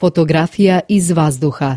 Fotografija iz vazduha.